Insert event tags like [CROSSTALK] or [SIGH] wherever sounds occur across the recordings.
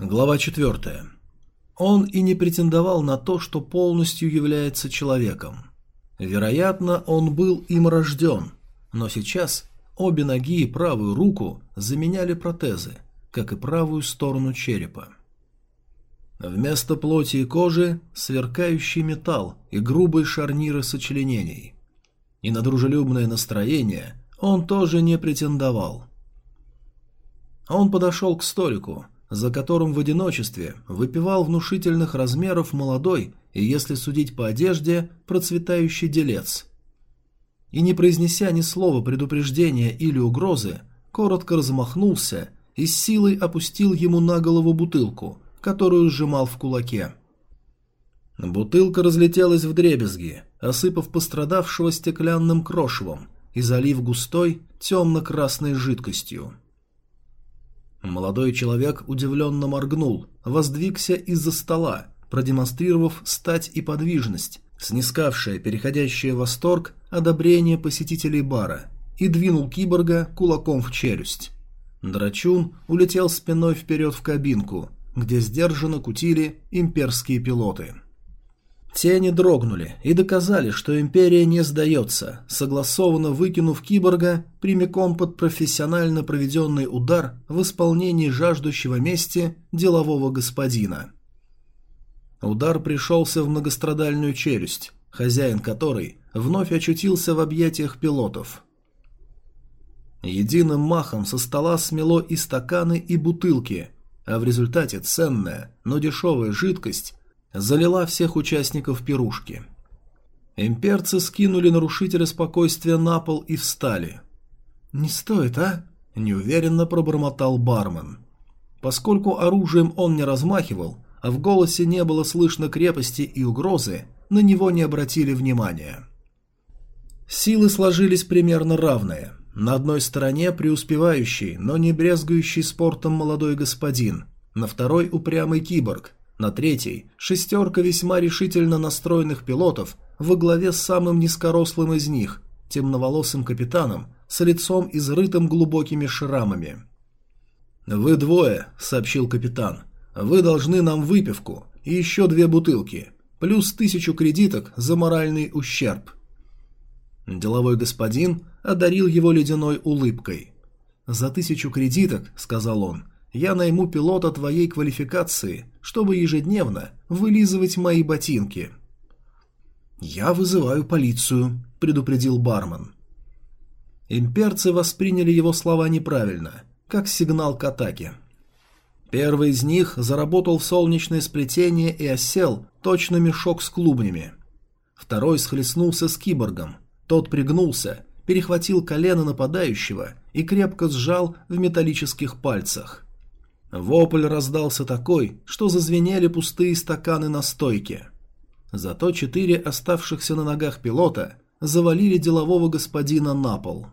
Глава 4. Он и не претендовал на то, что полностью является человеком. Вероятно, он был им рожден, но сейчас обе ноги и правую руку заменяли протезы, как и правую сторону черепа. Вместо плоти и кожи – сверкающий металл и грубые шарниры сочленений. И на дружелюбное настроение он тоже не претендовал. Он подошел к столику – за которым в одиночестве выпивал внушительных размеров молодой и, если судить по одежде, процветающий делец. И не произнеся ни слова предупреждения или угрозы, коротко размахнулся и с силой опустил ему на голову бутылку, которую сжимал в кулаке. Бутылка разлетелась в дребезги, осыпав пострадавшего стеклянным крошевом и залив густой темно-красной жидкостью. Молодой человек удивленно моргнул, воздвигся из-за стола, продемонстрировав стать и подвижность, снискавшая переходящее восторг одобрение посетителей бара, и двинул киборга кулаком в челюсть. Драчун улетел спиной вперед в кабинку, где сдержанно кутили имперские пилоты. Тени дрогнули и доказали, что Империя не сдается, согласованно выкинув киборга прямиком под профессионально проведенный удар в исполнении жаждущего мести делового господина. Удар пришелся в многострадальную челюсть, хозяин которой вновь очутился в объятиях пилотов. Единым махом со стола смело и стаканы, и бутылки, а в результате ценная, но дешевая жидкость залила всех участников пирушки. Имперцы скинули нарушителя спокойствия на пол и встали. «Не стоит, а?» – неуверенно пробормотал бармен. Поскольку оружием он не размахивал, а в голосе не было слышно крепости и угрозы, на него не обратили внимания. Силы сложились примерно равные. На одной стороне преуспевающий, но не брезгающий спортом молодой господин, на второй упрямый киборг, на третьей – шестерка весьма решительно настроенных пилотов во главе с самым низкорослым из них, темноволосым капитаном, с лицом изрытым глубокими шрамами. «Вы двое», – сообщил капитан. «Вы должны нам выпивку и еще две бутылки, плюс тысячу кредиток за моральный ущерб». Деловой господин одарил его ледяной улыбкой. «За тысячу кредиток», – сказал он, – «я найму пилота твоей квалификации, чтобы ежедневно вылизывать мои ботинки. «Я вызываю полицию», – предупредил бармен. Имперцы восприняли его слова неправильно, как сигнал к атаке. Первый из них заработал солнечное сплетение и осел, точно мешок с клубнями. Второй схлестнулся с киборгом. Тот пригнулся, перехватил колено нападающего и крепко сжал в металлических пальцах. Вопль раздался такой, что зазвенели пустые стаканы на стойке. Зато четыре оставшихся на ногах пилота завалили делового господина на пол.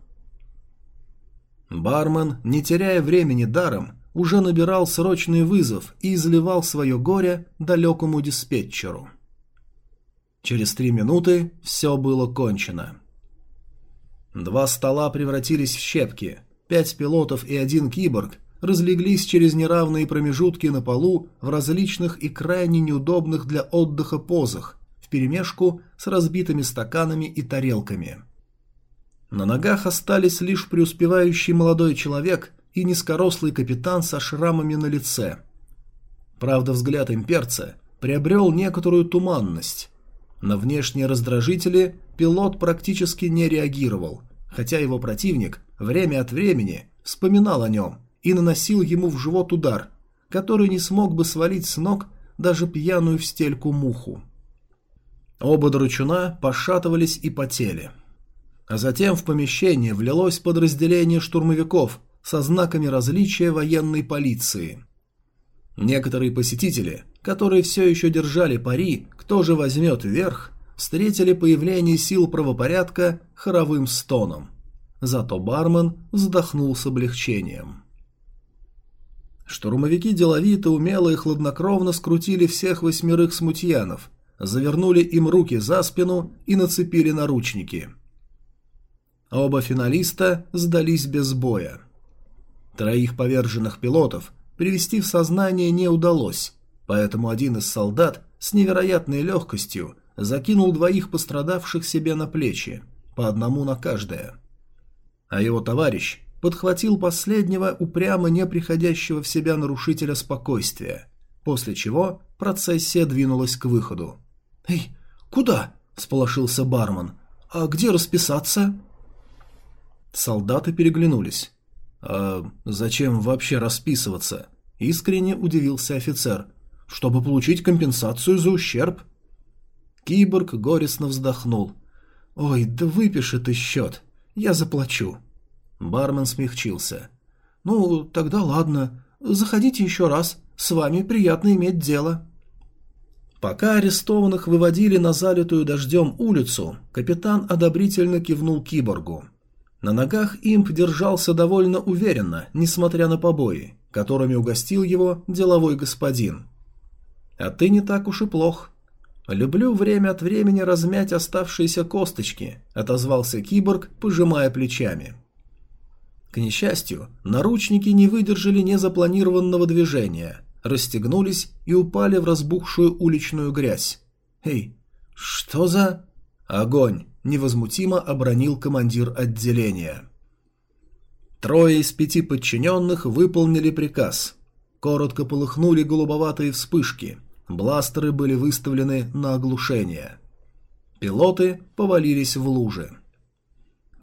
Бармен, не теряя времени даром, уже набирал срочный вызов и изливал свое горе далекому диспетчеру. Через три минуты все было кончено. Два стола превратились в щепки, пять пилотов и один киборг разлеглись через неравные промежутки на полу в различных и крайне неудобных для отдыха позах, вперемешку с разбитыми стаканами и тарелками. На ногах остались лишь преуспевающий молодой человек и низкорослый капитан со шрамами на лице. Правда, взгляд имперца приобрел некоторую туманность. На внешние раздражители пилот практически не реагировал, хотя его противник время от времени вспоминал о нем и наносил ему в живот удар, который не смог бы свалить с ног даже пьяную в стельку муху. Оба дручуна пошатывались и потели. А затем в помещение влилось подразделение штурмовиков со знаками различия военной полиции. Некоторые посетители, которые все еще держали пари, кто же возьмет верх, встретили появление сил правопорядка хоровым стоном. Зато бармен вздохнул с облегчением. Штурмовики деловито, умело и хладнокровно скрутили всех восьмерых смутьянов, завернули им руки за спину и нацепили наручники. Оба финалиста сдались без боя. Троих поверженных пилотов привести в сознание не удалось, поэтому один из солдат с невероятной легкостью закинул двоих пострадавших себе на плечи, по одному на каждое. А его товарищ подхватил последнего упрямо не приходящего в себя нарушителя спокойствия, после чего процессия двинулась к выходу. «Эй, куда?» – сполошился бармен. «А где расписаться?» Солдаты переглянулись. «А зачем вообще расписываться?» – искренне удивился офицер. «Чтобы получить компенсацию за ущерб». Киборг горестно вздохнул. «Ой, да выпиши ты счет. Я заплачу». Бармен смягчился. «Ну, тогда ладно. Заходите еще раз. С вами приятно иметь дело». Пока арестованных выводили на залитую дождем улицу, капитан одобрительно кивнул киборгу. На ногах имп держался довольно уверенно, несмотря на побои, которыми угостил его деловой господин. «А ты не так уж и плох. Люблю время от времени размять оставшиеся косточки», — отозвался киборг, пожимая плечами. К несчастью, наручники не выдержали незапланированного движения, расстегнулись и упали в разбухшую уличную грязь. «Эй, что за...» «Огонь!» невозмутимо обронил командир отделения. Трое из пяти подчиненных выполнили приказ. Коротко полыхнули голубоватые вспышки. Бластеры были выставлены на оглушение. Пилоты повалились в лужи.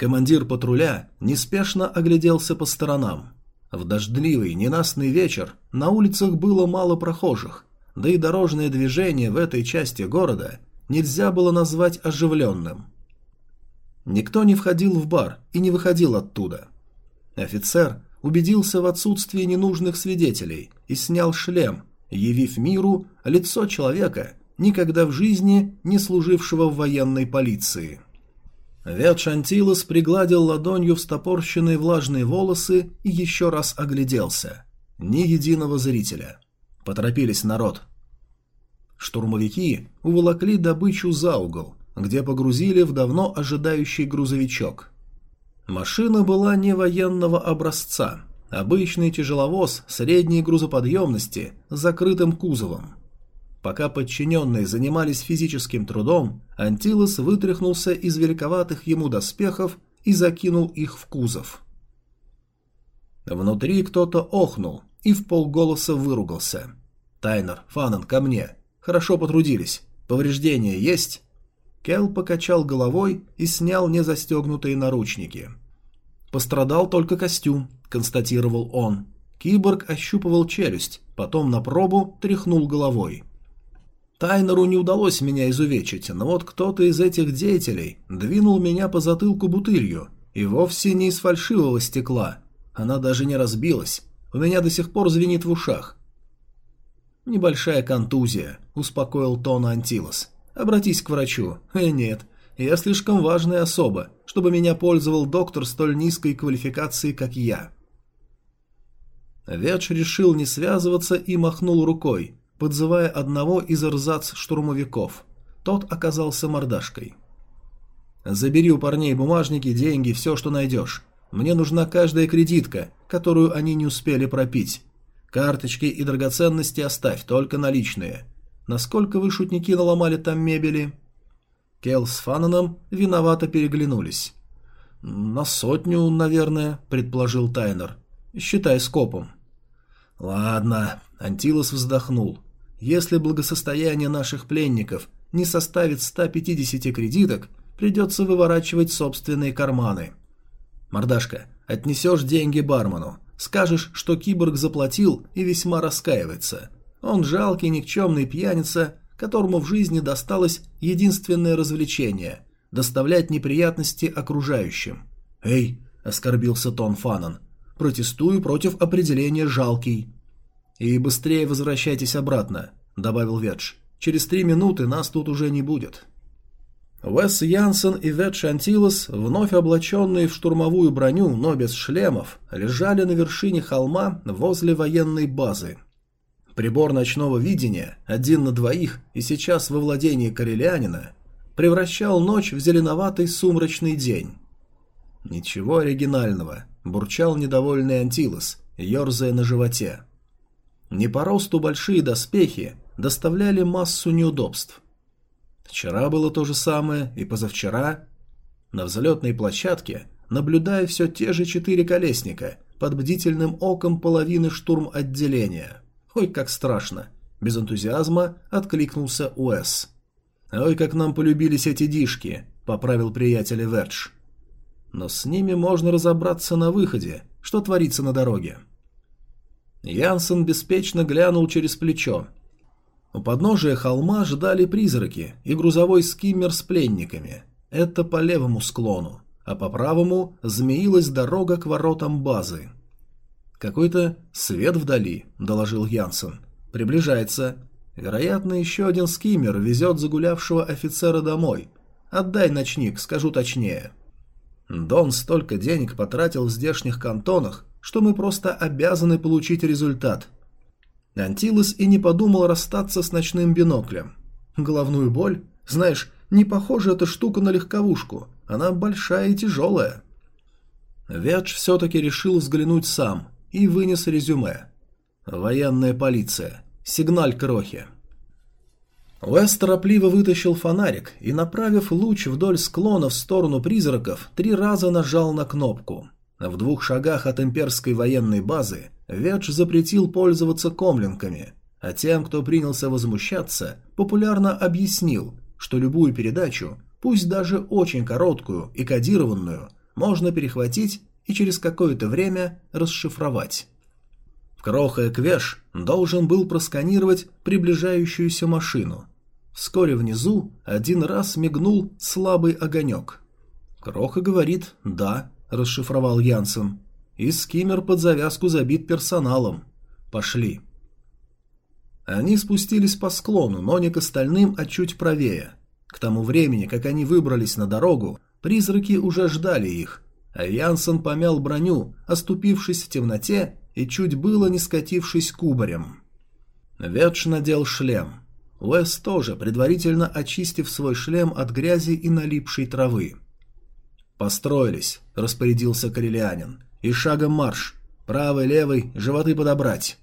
Командир патруля неспешно огляделся по сторонам. В дождливый, ненастный вечер на улицах было мало прохожих, да и дорожное движение в этой части города нельзя было назвать оживленным. Никто не входил в бар и не выходил оттуда. Офицер убедился в отсутствии ненужных свидетелей и снял шлем, явив миру лицо человека, никогда в жизни не служившего в военной полиции. Вет Шантилос пригладил ладонью встопорщенные влажные волосы и еще раз огляделся. Ни единого зрителя. Поторопились народ. Штурмовики уволокли добычу за угол, где погрузили в давно ожидающий грузовичок. Машина была не военного образца, обычный тяжеловоз средней грузоподъемности с закрытым кузовом. Пока подчиненные занимались физическим трудом, Антилос вытряхнулся из великоватых ему доспехов и закинул их в кузов. Внутри кто-то охнул и в полголоса выругался. «Тайнер, Фанан, ко мне. Хорошо потрудились. Повреждения есть?» Кел покачал головой и снял незастегнутые наручники. «Пострадал только костюм», — констатировал он. Киборг ощупывал челюсть, потом на пробу тряхнул головой. Тайнеру не удалось меня изувечить, но вот кто-то из этих деятелей двинул меня по затылку бутылью, и вовсе не из фальшивого стекла. Она даже не разбилась. У меня до сих пор звенит в ушах. «Небольшая контузия», — успокоил Тона Антилос. Обратись к врачу. Э, нет. Я слишком важная особа, чтобы меня пользовал доктор столь низкой квалификации, как я. Ветш решил не связываться и махнул рукой, подзывая одного из рзац-штурмовиков. Тот оказался мордашкой. «Забери у парней бумажники, деньги, все, что найдешь. Мне нужна каждая кредитка, которую они не успели пропить. Карточки и драгоценности оставь, только наличные. Насколько вы, шутники, наломали там мебели?» Кел с Фананом виновато переглянулись. «На сотню, наверное», — предположил Тайнер. «Считай скопом». «Ладно», — Антилос вздохнул. «Если благосостояние наших пленников не составит 150 кредиток, придется выворачивать собственные карманы». «Мордашка, отнесешь деньги бармену, скажешь, что киборг заплатил и весьма раскаивается. Он жалкий никчемный пьяница, которому в жизни досталось единственное развлечение – доставлять неприятности окружающим. «Эй!» – оскорбился Тон Фанан. «Протестую против определения «жалкий». «И быстрее возвращайтесь обратно», – добавил Ветш. «Через три минуты нас тут уже не будет». Уэс Янсен и Ветш Антилос, вновь облаченные в штурмовую броню, но без шлемов, лежали на вершине холма возле военной базы – Прибор ночного видения, один на двоих и сейчас во владении корелянина, превращал ночь в зеленоватый сумрачный день. «Ничего оригинального», – бурчал недовольный Антилос, ерзая на животе. Не по росту большие доспехи доставляли массу неудобств. Вчера было то же самое, и позавчера. На взлетной площадке наблюдая все те же четыре колесника под бдительным оком половины штурм-отделения. Ой, как страшно. Без энтузиазма откликнулся Уэс. «Ой, как нам полюбились эти дишки», — поправил приятеля Вердж. «Но с ними можно разобраться на выходе. Что творится на дороге?» Янсен беспечно глянул через плечо. У подножия холма ждали призраки и грузовой скиммер с пленниками. Это по левому склону, а по правому змеилась дорога к воротам базы. «Какой-то свет вдали», — доложил Янсен. «Приближается. Вероятно, еще один скиммер везет загулявшего офицера домой. Отдай ночник, скажу точнее». Дон столько денег потратил в здешних кантонах, что мы просто обязаны получить результат. Антилос и не подумал расстаться с ночным биноклем. Головную боль? Знаешь, не похожа эта штука на легковушку. Она большая и тяжелая. Вядж все-таки решил взглянуть сам и вынес резюме. Военная полиция. Сигналь крохи. Уэс торопливо вытащил фонарик и, направив луч вдоль склона в сторону призраков, три раза нажал на кнопку. В двух шагах от имперской военной базы Ведж запретил пользоваться комлинками, а тем, кто принялся возмущаться, популярно объяснил, что любую передачу, пусть даже очень короткую и кодированную, можно перехватить и через какое-то время расшифровать. Кроха Эквеш должен был просканировать приближающуюся машину. Вскоре внизу один раз мигнул слабый огонек. Кроха говорит «да», расшифровал Янсен. И скиммер под завязку забит персоналом. Пошли. Они спустились по склону, но не к остальным, а чуть правее. К тому времени, как они выбрались на дорогу, призраки уже ждали их, а Янсен помял броню, оступившись в темноте и чуть было не скатившись кубарем. Ветш надел шлем. Уэс тоже, предварительно очистив свой шлем от грязи и налипшей травы. «Построились», — распорядился Карелианин. «И шагом марш. Правый, левый, животы подобрать».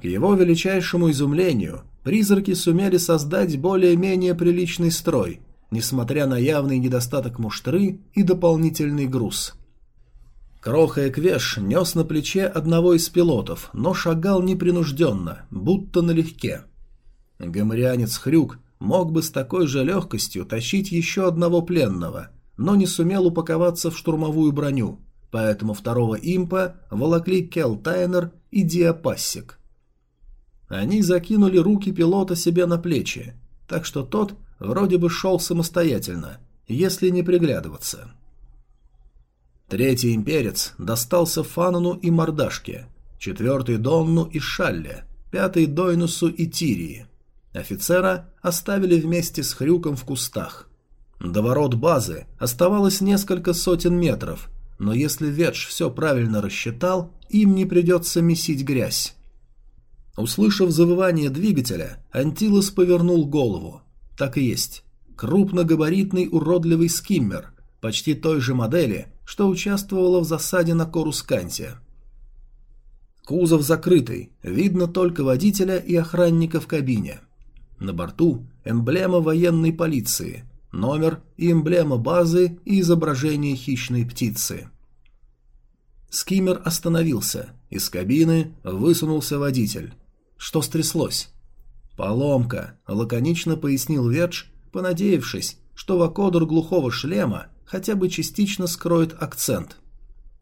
К его величайшему изумлению, призраки сумели создать более-менее приличный строй, несмотря на явный недостаток муштры и дополнительный груз. Кроха Эквеш нес на плече одного из пилотов, но шагал непринужденно, будто налегке. Гоморианец Хрюк мог бы с такой же легкостью тащить еще одного пленного, но не сумел упаковаться в штурмовую броню, поэтому второго импа волокли Кел Тайнер и Диапассик. Они закинули руки пилота себе на плечи, так что тот вроде бы шел самостоятельно, если не приглядываться. Третий имперец достался Фанану и Мордашке, четвертый Донну и Шалле, пятый Дойнусу и Тирии. Офицера оставили вместе с Хрюком в кустах. До ворот базы оставалось несколько сотен метров, но если Ветш все правильно рассчитал, им не придется месить грязь. Услышав завывание двигателя, Антилос повернул голову. Так и есть. Крупногабаритный уродливый скиммер, почти той же модели, что участвовала в засаде на Корусканте. Кузов закрытый, видно только водителя и охранника в кабине. На борту эмблема военной полиции, номер и эмблема базы и изображение хищной птицы. Скиммер остановился. Из кабины высунулся водитель. Что стряслось? «Поломка», — лаконично пояснил Вердж, понадеявшись, что вакодер глухого шлема хотя бы частично скроет акцент.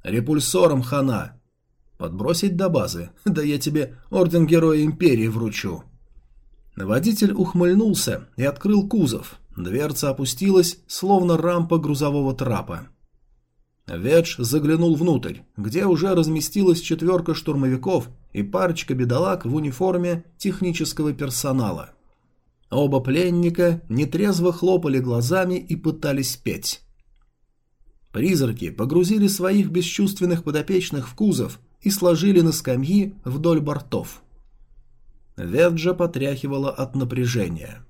«Репульсором хана!» «Подбросить до базы? [LAUGHS] Да я тебе Орден Героя Империи вручу!» Водитель ухмыльнулся и открыл кузов. Дверца опустилась, словно рампа грузового трапа. Ведж заглянул внутрь, где уже разместилась четверка штурмовиков и парочка бедолаг в униформе технического персонала. Оба пленника нетрезво хлопали глазами и пытались петь. Призраки погрузили своих бесчувственных подопечных в кузов и сложили на скамьи вдоль бортов. Веджа потряхивала от напряжения.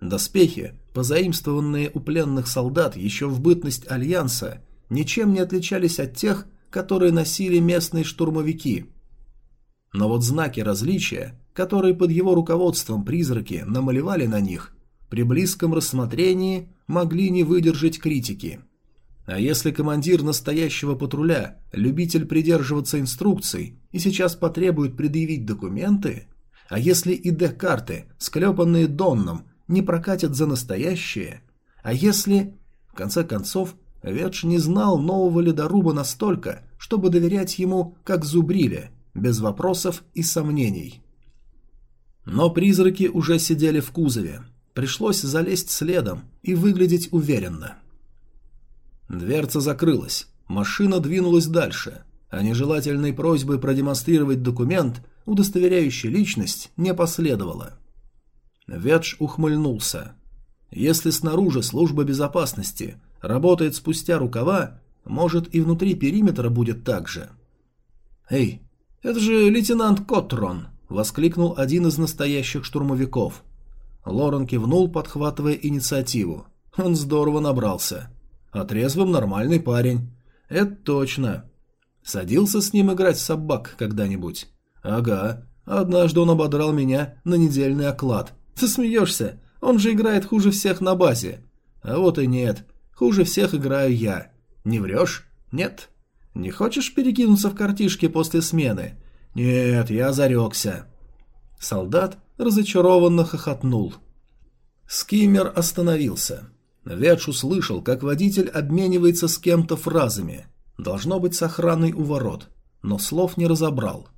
Доспехи, позаимствованные у пленных солдат еще в бытность Альянса, ничем не отличались от тех, которые носили местные штурмовики. Но вот знаки различия, которые под его руководством призраки намалевали на них, при близком рассмотрении могли не выдержать критики. А если командир настоящего патруля, любитель придерживаться инструкций, и сейчас потребует предъявить документы, а если и Д-карты, склепанные Донном, не прокатят за настоящие, а если... В конце концов, Ветш не знал нового ледоруба настолько, чтобы доверять ему как зубриле, без вопросов и сомнений. Но призраки уже сидели в кузове. Пришлось залезть следом и выглядеть уверенно. Дверца закрылась, машина двинулась дальше, а нежелательной просьбы продемонстрировать документ, удостоверяющий личность, не последовало. Ветш ухмыльнулся. Если снаружи служба безопасности работает спустя рукава, может и внутри периметра будет так же. «Эй, это же лейтенант Коттрон!» — воскликнул один из настоящих штурмовиков. Лорен кивнул, подхватывая инициативу. Он здорово набрался. А трезвым нормальный парень. Это точно. Садился с ним играть в собак когда-нибудь? Ага. Однажды он ободрал меня на недельный оклад. Ты смеешься? Он же играет хуже всех на базе. А вот и нет. Хуже всех играю я. Не врешь? Нет. Не хочешь перекинуться в картишки после смены? Нет, я зарекся. Солдат разочарованно хохотнул. Скиммер остановился. Ветш услышал, как водитель обменивается с кем-то фразами. Должно быть с охраной у ворот, но слов не разобрал.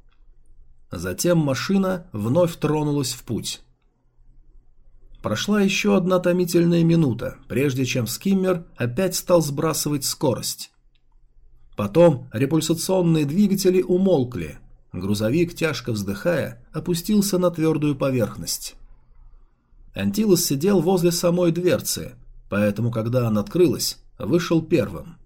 Затем машина вновь тронулась в путь. Прошла еще одна томительная минута, прежде чем скиммер опять стал сбрасывать скорость. Потом репульсационные двигатели умолкли. Грузовик, тяжко вздыхая, опустился на твердую поверхность. Антилос сидел возле самой дверцы, поэтому, когда она открылась, вышел первым.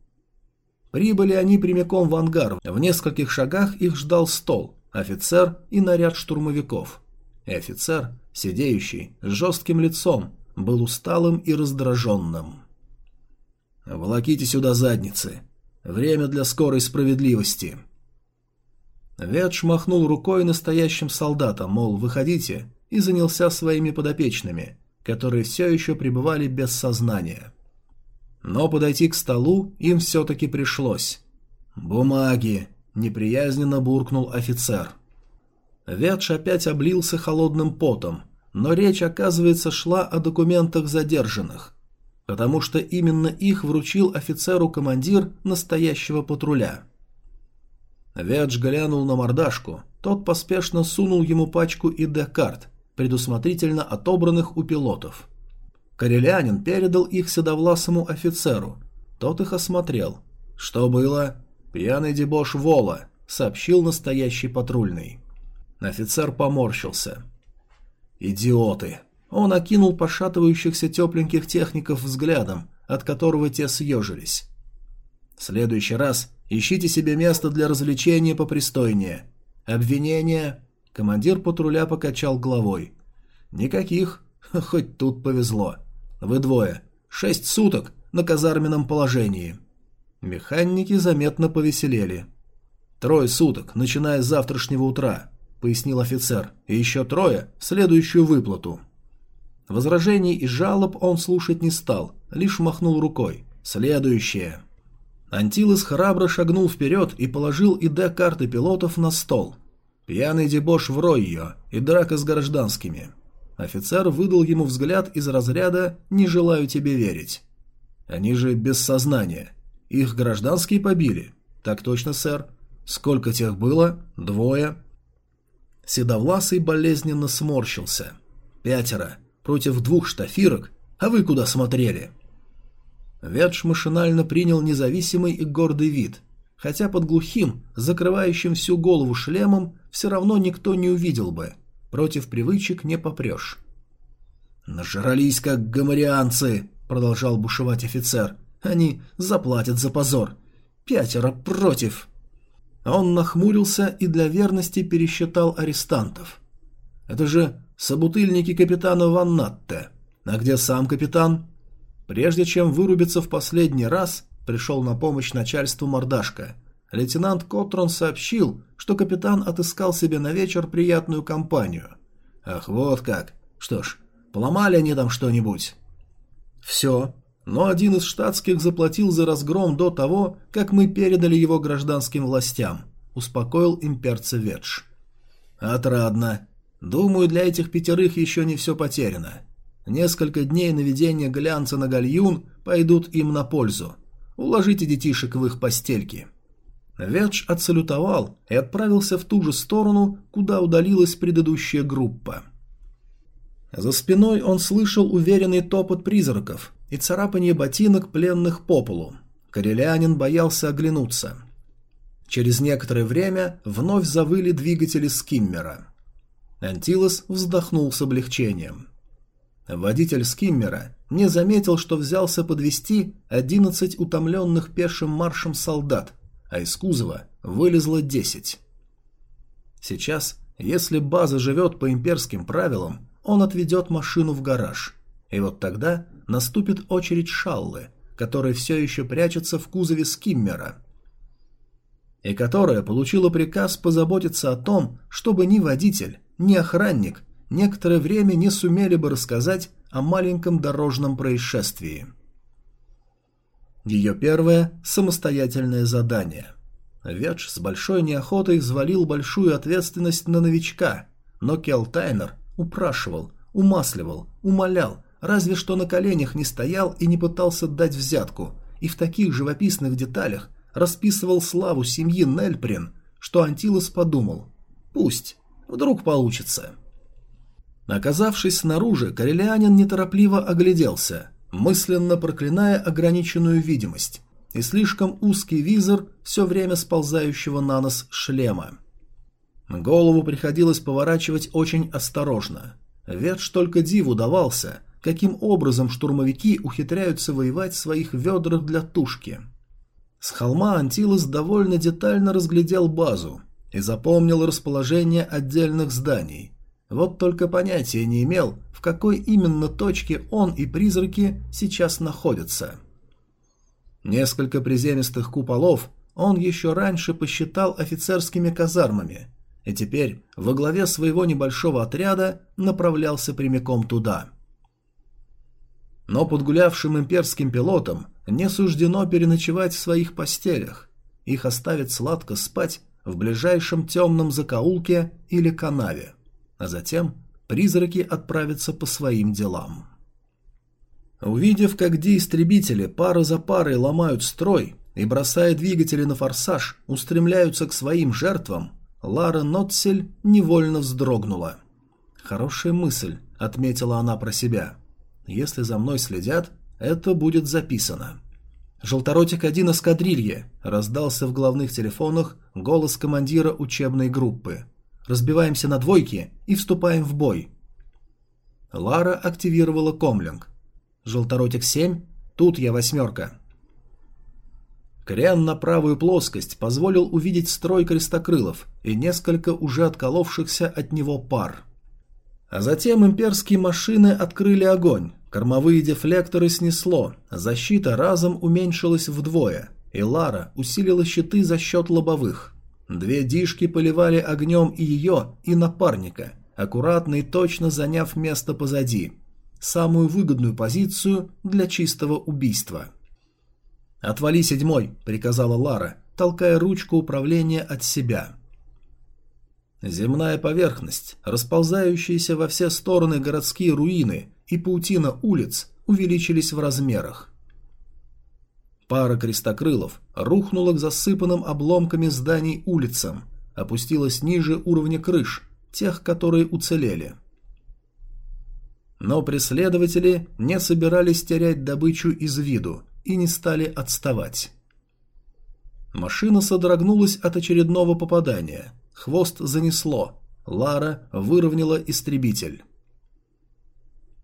Прибыли они прямиком в ангар. В нескольких шагах их ждал стол, офицер и наряд штурмовиков. И офицер, сидеющий, с жестким лицом, был усталым и раздраженным. «Волоките сюда задницы. Время для скорой справедливости». Ветш махнул рукой настоящим солдатам, мол, выходите, и занялся своими подопечными, которые все еще пребывали без сознания. Но подойти к столу им все-таки пришлось. «Бумаги!» – неприязненно буркнул офицер. Ветш опять облился холодным потом, но речь, оказывается, шла о документах задержанных, потому что именно их вручил офицеру командир настоящего патруля. Ветш глянул на мордашку, тот поспешно сунул ему пачку ИД-карт, предусмотрительно отобранных у пилотов. Корелянин передал их седовласому офицеру. Тот их осмотрел. «Что было?» «Пьяный дебош Вола», — сообщил настоящий патрульный. Офицер поморщился. «Идиоты!» Он окинул пошатывающихся тепленьких техников взглядом, от которого те съежились. «В следующий раз ищите себе место для развлечения попристойнее. Обвинение Командир патруля покачал головой. «Никаких. [LAUGHS] Хоть тут повезло. Вы двое. Шесть суток на казарменном положении». Механики заметно повеселели. «Трое суток, начиная с завтрашнего утра», — пояснил офицер. «И еще трое следующую выплату». Возражений и жалоб он слушать не стал, лишь махнул рукой. «Следующее». Антилос храбро шагнул вперед и положил ИД карты пилотов на стол. Пьяный дебош в Ройо и драка с гражданскими. Офицер выдал ему взгляд из разряда «не желаю тебе верить». Они же без сознания. Их гражданские побили. Так точно, сэр. Сколько тех было? Двое. Седовласый болезненно сморщился. Пятеро. Против двух штафирок? А вы куда смотрели? Ветш машинально принял независимый и гордый вид – хотя под глухим, закрывающим всю голову шлемом, все равно никто не увидел бы. Против привычек не попрешь. «Нажрались, как гоморианцы!» — продолжал бушевать офицер. «Они заплатят за позор. Пятеро против!» Он нахмурился и для верности пересчитал арестантов. «Это же собутыльники капитана Ваннатте. А где сам капитан?» Прежде чем вырубиться в последний раз, Пришел на помощь начальству мордашка. лейтенант Котрон сообщил, что капитан отыскал себе на вечер приятную компанию. Ах, вот как. Что ж, поломали они там что-нибудь? Все. Но один из штатских заплатил за разгром до того, как мы передали его гражданским властям, успокоил имперца Ведж. Отрадно. Думаю, для этих пятерых еще не все потеряно. Несколько дней наведения глянца на гальюн пойдут им на пользу. Уложите детишек в их постельки. Ведж отсалютовал и отправился в ту же сторону, куда удалилась предыдущая группа. За спиной он слышал уверенный топот призраков и царапание ботинок пленных по полу. Корелянин боялся оглянуться. Через некоторое время вновь завыли двигатели скиммера. Антилос вздохнул с облегчением. Водитель скиммера не заметил, что взялся подвести 11 утомленных пешим маршем солдат – а из кузова вылезло 10. Сейчас, если база живет по имперским правилам, он отведет машину в гараж. И вот тогда наступит очередь Шаллы, которая все еще прячется в кузове скиммера, и которая получила приказ позаботиться о том, чтобы ни водитель, ни охранник некоторое время не сумели бы рассказать о маленьком дорожном происшествии. Ее первое самостоятельное задание. Ведж с большой неохотой взвалил большую ответственность на новичка, но Келтайнер упрашивал, умасливал, умолял, разве что на коленях не стоял и не пытался дать взятку, и в таких живописных деталях расписывал славу семьи Нельприн, что Антилос подумал «Пусть, вдруг получится». Оказавшись снаружи, корелианин неторопливо огляделся – мысленно проклиная ограниченную видимость и слишком узкий визор все время сползающего на нос шлема. Голову приходилось поворачивать очень осторожно. Ветш только диву давался, каким образом штурмовики ухитряются воевать в своих ведрах для тушки. С холма Антилос довольно детально разглядел базу и запомнил расположение отдельных зданий, вот только понятия не имел, в какой именно точке он и призраки сейчас находятся. Несколько приземистых куполов он еще раньше посчитал офицерскими казармами, и теперь во главе своего небольшого отряда направлялся прямиком туда. Но подгулявшим имперским пилотам не суждено переночевать в своих постелях. Их оставят сладко спать в ближайшем темном закоулке или канаве а затем призраки отправятся по своим делам. Увидев, как D-истребители пара за парой ломают строй и, бросая двигатели на форсаж, устремляются к своим жертвам, Лара Нотсель невольно вздрогнула. «Хорошая мысль», — отметила она про себя. «Если за мной следят, это будет записано». «Желторотик-1 эскадрилье», — раздался в главных телефонах голос командира учебной группы разбиваемся на двойки и вступаем в бой. Лара активировала комлинг. Желторотик-7, тут я восьмерка. Крен на правую плоскость позволил увидеть строй крестокрылов и несколько уже отколовшихся от него пар. А затем имперские машины открыли огонь, кормовые дефлекторы снесло, защита разом уменьшилась вдвое, и Лара усилила щиты за счет лобовых. Две дишки поливали огнем и ее, и напарника, аккуратно и точно заняв место позади. Самую выгодную позицию для чистого убийства. «Отвали, седьмой!» – приказала Лара, толкая ручку управления от себя. Земная поверхность, расползающиеся во все стороны городские руины и паутина улиц увеличились в размерах. Пара крестокрылов рухнула к засыпанным обломками зданий улицам, опустилась ниже уровня крыш, тех, которые уцелели. Но преследователи не собирались терять добычу из виду и не стали отставать. Машина содрогнулась от очередного попадания. Хвост занесло. Лара выровняла истребитель.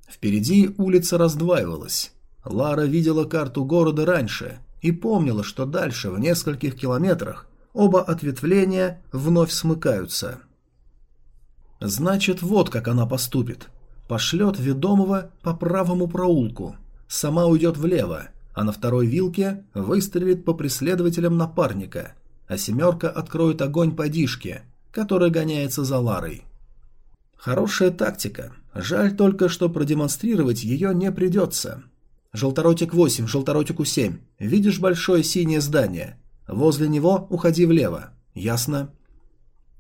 Впереди улица раздваивалась. Лара видела карту города раньше и помнила, что дальше, в нескольких километрах, оба ответвления вновь смыкаются. Значит, вот как она поступит. Пошлет ведомого по правому проулку, сама уйдет влево, а на второй вилке выстрелит по преследователям напарника, а семерка откроет огонь по дишке, который гоняется за Ларой. Хорошая тактика. Жаль только, что продемонстрировать ее не придется. Желторотик 8, желторотику 7. Видишь большое синее здание? Возле него уходи влево. Ясно?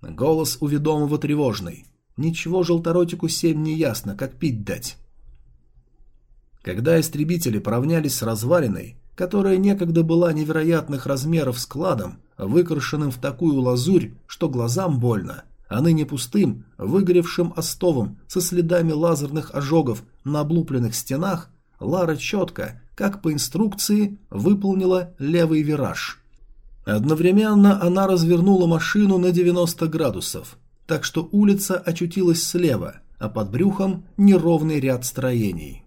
Голос у ведомого тревожный. Ничего желторотику 7 не ясно, как пить дать. Когда истребители поравнялись с развалиной, которая некогда была невероятных размеров складом, выкрашенным в такую лазурь, что глазам больно, а ныне пустым, выгоревшим остовом со следами лазерных ожогов на облупленных стенах, Лара четко, как по инструкции, выполнила левый вираж. Одновременно она развернула машину на 90 градусов, так что улица очутилась слева, а под брюхом неровный ряд строений.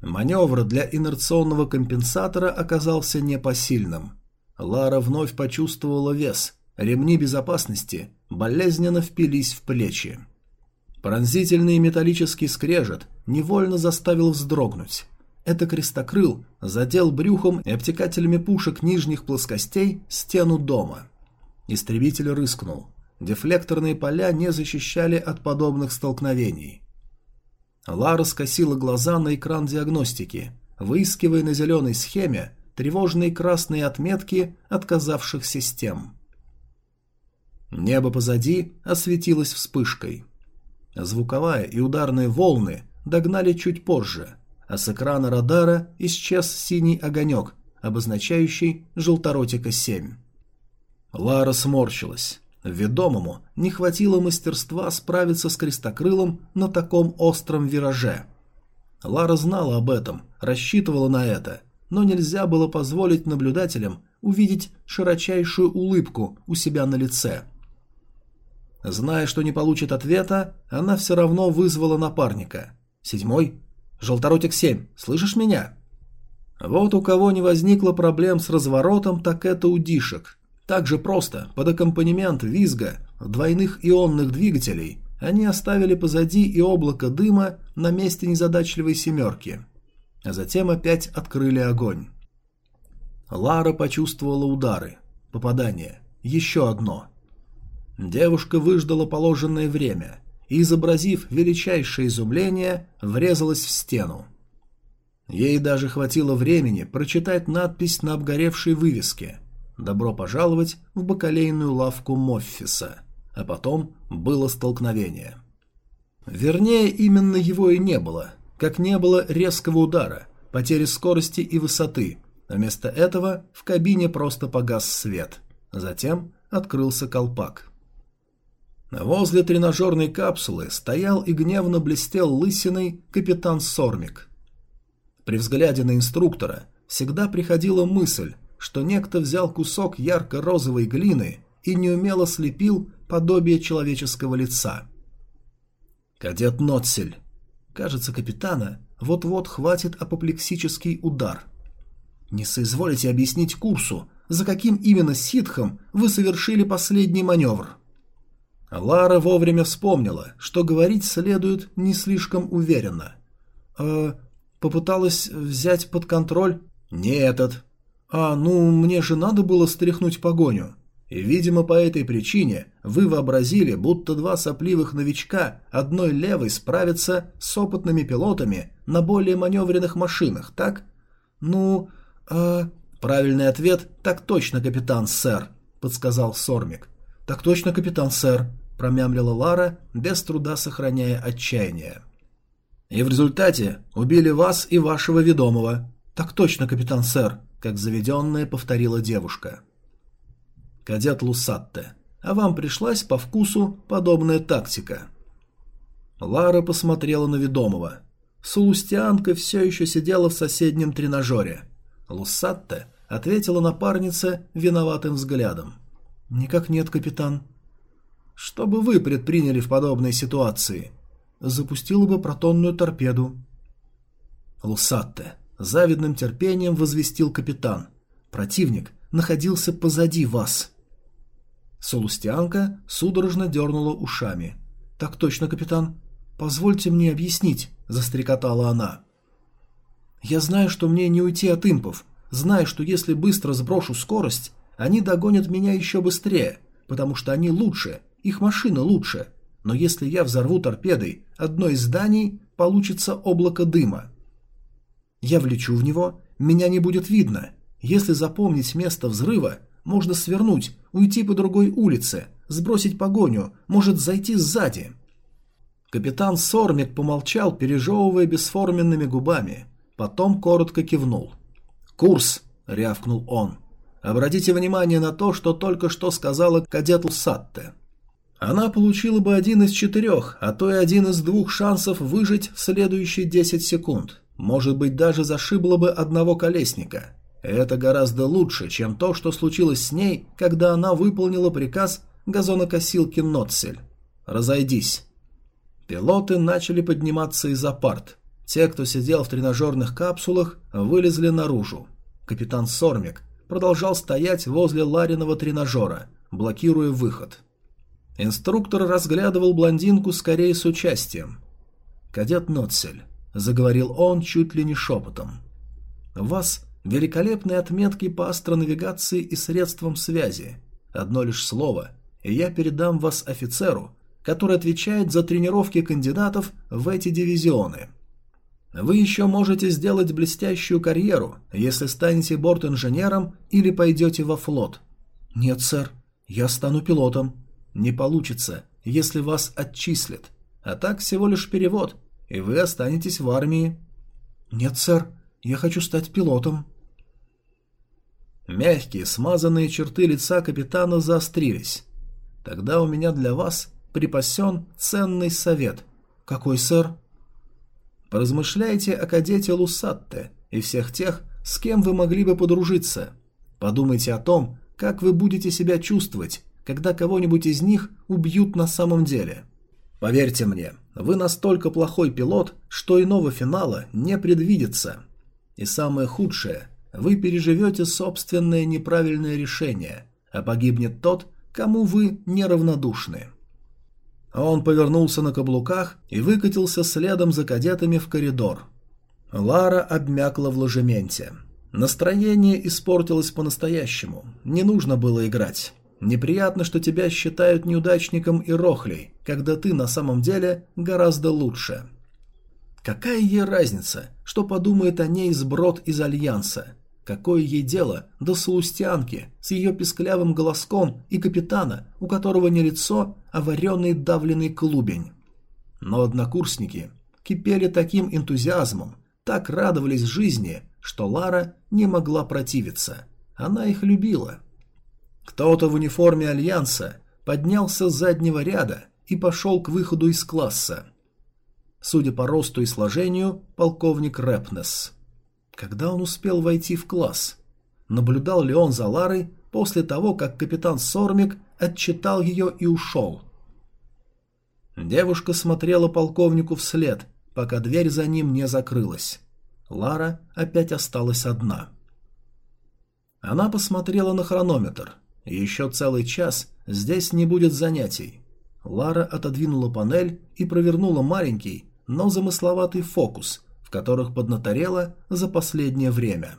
Маневр для инерционного компенсатора оказался непосильным. Лара вновь почувствовала вес, ремни безопасности болезненно впились в плечи. Пронзительный металлический скрежет невольно заставил вздрогнуть. Это крестокрыл задел брюхом и обтекателями пушек нижних плоскостей стену дома. Истребитель рыскнул. Дефлекторные поля не защищали от подобных столкновений. Лара скосила глаза на экран диагностики, выискивая на зеленой схеме тревожные красные отметки отказавших систем. Небо позади осветилось вспышкой. Звуковая и ударные волны догнали чуть позже, а с экрана радара исчез синий огонек, обозначающий желторотика-7. Лара сморщилась. Ведомому не хватило мастерства справиться с крестокрылом на таком остром вираже. Лара знала об этом, рассчитывала на это, но нельзя было позволить наблюдателям увидеть широчайшую улыбку у себя на лице. Зная, что не получит ответа, она все равно вызвала напарника. «Седьмой? Желторотик 7, слышишь меня?» Вот у кого не возникло проблем с разворотом, так это у дишек. Так же просто, под аккомпанемент визга двойных ионных двигателей, они оставили позади и облако дыма на месте незадачливой семерки. А затем опять открыли огонь. Лара почувствовала удары. Попадание. Еще одно. Девушка выждала положенное время и, изобразив величайшее изумление, врезалась в стену. Ей даже хватило времени прочитать надпись на обгоревшей вывеске – Добро пожаловать в бакалейную лавку Моффиса. А потом было столкновение. Вернее, именно его и не было. Как не было резкого удара, потери скорости и высоты. Вместо этого в кабине просто погас свет. Затем открылся колпак. Возле тренажерной капсулы стоял и гневно блестел лысиной капитан Сормик. При взгляде на инструктора всегда приходила мысль, что некто взял кусок ярко-розовой глины и неумело слепил подобие человеческого лица. Кадет Нотсель. Кажется, капитана вот-вот хватит апоплексический удар. Не соизволите объяснить курсу, за каким именно ситхом вы совершили последний маневр. Лара вовремя вспомнила, что говорить следует не слишком уверенно. «Э, попыталась взять под контроль... Не этот. «А, ну, мне же надо было стряхнуть погоню». И, видимо, по этой причине вы вообразили, будто два сопливых новичка одной левой справятся с опытными пилотами на более маневренных машинах, так? Ну, э... Правильный ответ «Так точно, капитан, сэр», — подсказал Сормик. «Так точно, капитан, сэр», — промямлила Лара, без труда сохраняя отчаяние. «И в результате убили вас и вашего ведомого». «Так точно, капитан, сэр», как заведенная повторила девушка. Кадет Лусатте, а вам пришлась по вкусу подобная тактика? Лара посмотрела на ведомого. Сулустианка все еще сидела в соседнем тренажере. Лусатте ответила напарнице виноватым взглядом. «Никак нет, капитан». «Что бы вы предприняли в подобной ситуации?» «Запустила бы протонную торпеду». Лусатте, Завидным терпением возвестил капитан. Противник находился позади вас. Солустианка судорожно дернула ушами. «Так точно, капитан. Позвольте мне объяснить», — застрекотала она. «Я знаю, что мне не уйти от импов. Знаю, что если быстро сброшу скорость, они догонят меня еще быстрее, потому что они лучше, их машина лучше. Но если я взорву торпедой одно из зданий, получится облако дыма. Я влечу в него, меня не будет видно. Если запомнить место взрыва, можно свернуть, уйти по другой улице, сбросить погоню, может зайти сзади. Капитан Сормик помолчал, пережевывая бесформенными губами. Потом коротко кивнул. «Курс!» — рявкнул он. «Обратите внимание на то, что только что сказала кадет Лсатте. Она получила бы один из четырех, а то и один из двух шансов выжить в следующие 10 секунд. Может быть, даже зашибла бы одного колесника. Это гораздо лучше, чем то, что случилось с ней, когда она выполнила приказ газонокосилки Нотсель. «Разойдись». Пилоты начали подниматься из-за парт. Те, кто сидел в тренажерных капсулах, вылезли наружу. Капитан Сормик продолжал стоять возле Лариного тренажера, блокируя выход. Инструктор разглядывал блондинку скорее с участием. «Кадет Нотсель, заговорил он чуть ли не шепотом. «У вас великолепные отметки по астронавигации и средствам связи. Одно лишь слово, и я передам вас офицеру, который отвечает за тренировки кандидатов в эти дивизионы. Вы еще можете сделать блестящую карьеру, если станете борт-инженером или пойдете во флот. Нет, сэр, я стану пилотом. Не получится, если вас отчислят. А так всего лишь перевод, и вы останетесь в армии. Нет, сэр, я хочу стать пилотом. Мягкие, смазанные черты лица капитана заострились. Тогда у меня для вас припасен ценный совет. Какой, сэр? Поразмышляйте о кадете Лусатте и всех тех, с кем вы могли бы подружиться. Подумайте о том, как вы будете себя чувствовать, когда кого-нибудь из них убьют на самом деле. Поверьте мне, вы настолько плохой пилот, что иного финала не предвидится. И самое худшее, вы переживете собственное неправильное решение, а погибнет тот, кому вы неравнодушны. Он повернулся на каблуках и выкатился следом за кадетами в коридор. Лара обмякла в ложементе. Настроение испортилось по-настоящему. Не нужно было играть. Неприятно, что тебя считают неудачником и рохлей, когда ты на самом деле гораздо лучше. Какая ей разница, что подумает о ней сброд из Альянса? Какое ей дело до Слустянки с ее песклявым голоском и капитана, у которого не лицо, а вареный давленный клубень? Но однокурсники кипели таким энтузиазмом, так радовались жизни, что Лара не могла противиться. Она их любила. Кто-то в униформе Альянса поднялся с заднего ряда и пошел к выходу из класса. Судя по росту и сложению, полковник Рэпнес. Когда он успел войти в класс? Наблюдал ли он за Ларой после того, как капитан Сормик отчитал ее и ушел? Девушка смотрела полковнику вслед, пока дверь за ним не закрылась. Лара опять осталась одна. Она посмотрела на хронометр. Еще целый час здесь не будет занятий. Лара отодвинула панель и провернула маленький, но замысловатый фокус, которых поднаторела за последнее время.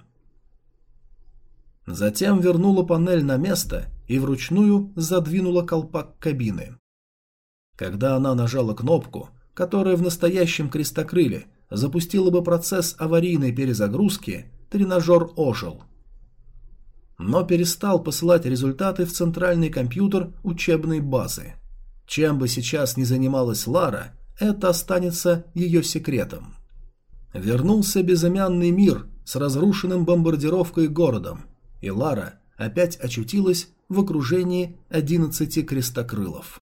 Затем вернула панель на место и вручную задвинула колпак кабины. Когда она нажала кнопку, которая в настоящем крестокрыле запустила бы процесс аварийной перезагрузки, тренажер ожил – но перестал посылать результаты в центральный компьютер учебной базы. Чем бы сейчас ни занималась Лара, это останется ее секретом. Вернулся безымянный мир с разрушенным бомбардировкой городом, и Лара опять очутилась в окружении одиннадцати крестокрылов.